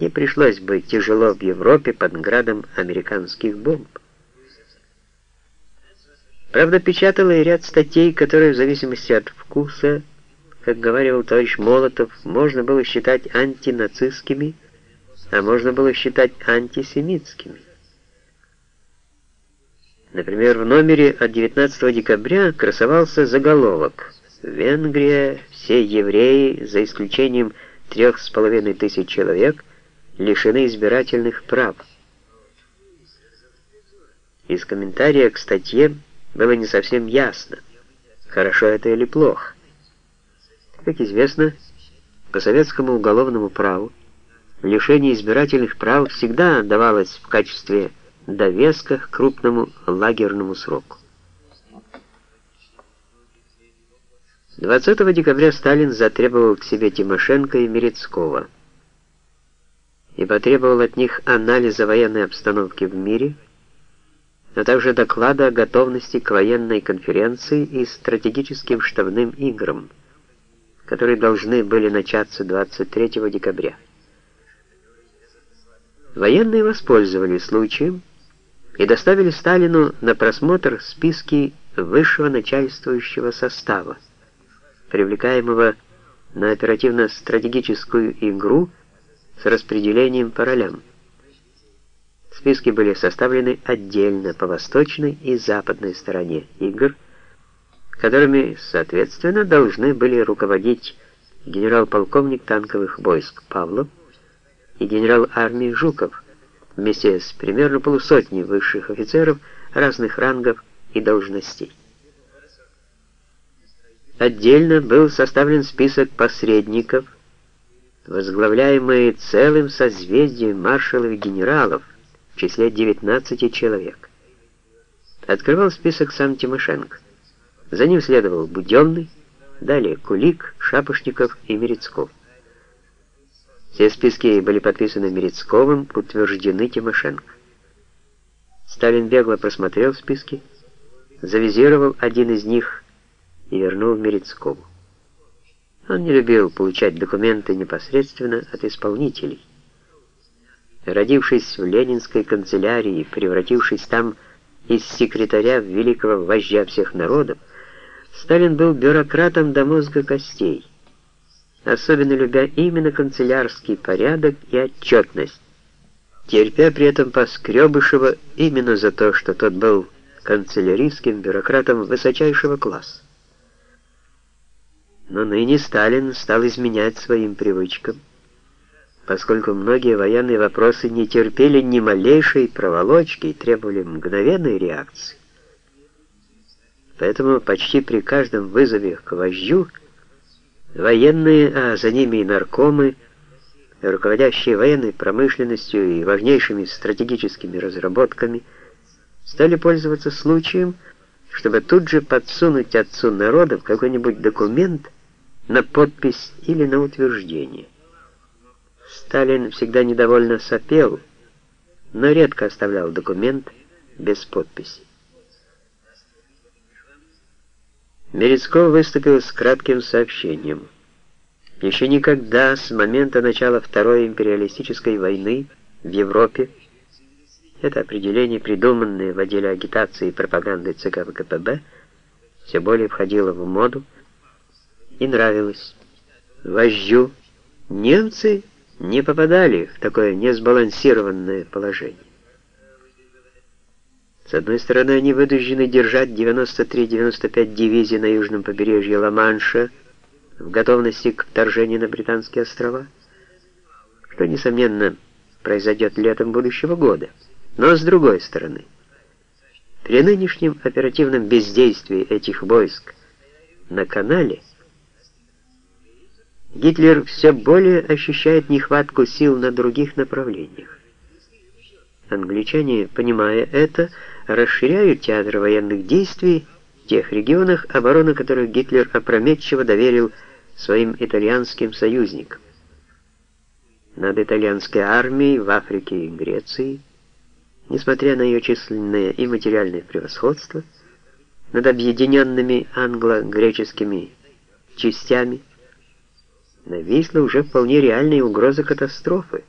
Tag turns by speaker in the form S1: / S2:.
S1: не пришлось бы тяжело в Европе под градом американских бомб. Правда, печатала и ряд статей, которые в зависимости от вкуса, как говорил товарищ Молотов, можно было считать антинацистскими, а можно было считать антисемитскими. Например, в номере от 19 декабря красовался заголовок «Венгрия, все евреи, за исключением трех с половиной тысяч человек, лишены избирательных прав». Из комментария к статье было не совсем ясно, хорошо это или плохо. Как известно, по советскому уголовному праву лишение избирательных прав всегда давалось в качестве довеска к крупному лагерному сроку. 20 декабря Сталин затребовал к себе Тимошенко и Мерецкого и потребовал от них анализа военной обстановки в мире, а также доклада о готовности к военной конференции и стратегическим штабным играм, которые должны были начаться 23 декабря. Военные воспользовались случаем и доставили Сталину на просмотр списки высшего начальствующего состава, привлекаемого на оперативно-стратегическую игру с распределением по ролям. Списки были составлены отдельно по восточной и западной стороне игр, которыми, соответственно, должны были руководить генерал-полковник танковых войск Павлов и генерал армии Жуков вместе с примерно полусотней высших офицеров разных рангов и должностей. Отдельно был составлен список посредников, возглавляемые целым созвездием маршалов и генералов, в числе 19 человек. Открывал список сам Тимошенко. За ним следовал Буденный, далее Кулик, Шапошников и Мерецков. Все списки были подписаны Мерецковым, утверждены Тимошенко. Сталин бегло просмотрел списки, завизировал один из них и вернул Мерецкову. Он не любил получать документы непосредственно от исполнителей. Родившись в ленинской канцелярии, превратившись там из секретаря в великого вождя всех народов, Сталин был бюрократом до мозга костей, особенно любя именно канцелярский порядок и отчетность, терпя при этом Поскребышева именно за то, что тот был канцеляристским бюрократом высочайшего класса. Но ныне Сталин стал изменять своим привычкам, поскольку многие военные вопросы не терпели ни малейшей проволочки и требовали мгновенной реакции. Поэтому почти при каждом вызове к вождю военные, а за ними и наркомы, руководящие военной промышленностью и важнейшими стратегическими разработками, стали пользоваться случаем, чтобы тут же подсунуть отцу народов какой-нибудь документ на подпись или на утверждение. Сталин всегда недовольно сопел, но редко оставлял документ без подписи. Мерецков выступил с кратким сообщением. Еще никогда с момента начала Второй империалистической войны в Европе это определение, придуманное в отделе агитации и пропаганды ЦК ВКПБ, все более входило в моду и нравилось. Вождю немцы не попадали в такое несбалансированное положение. С одной стороны, они вынуждены держать 93-95 дивизий на южном побережье Ла-Манша в готовности к вторжению на Британские острова, что, несомненно, произойдет летом будущего года. Но с другой стороны, при нынешнем оперативном бездействии этих войск на канале Гитлер все более ощущает нехватку сил на других направлениях. Англичане, понимая это, расширяют театр военных действий в тех регионах, оборону которых Гитлер опрометчиво доверил своим итальянским союзникам. Над итальянской армией в Африке и Греции, несмотря на ее численное и материальное превосходство, над объединенными англо-греческими частями, нависла уже вполне реальная угроза катастрофы.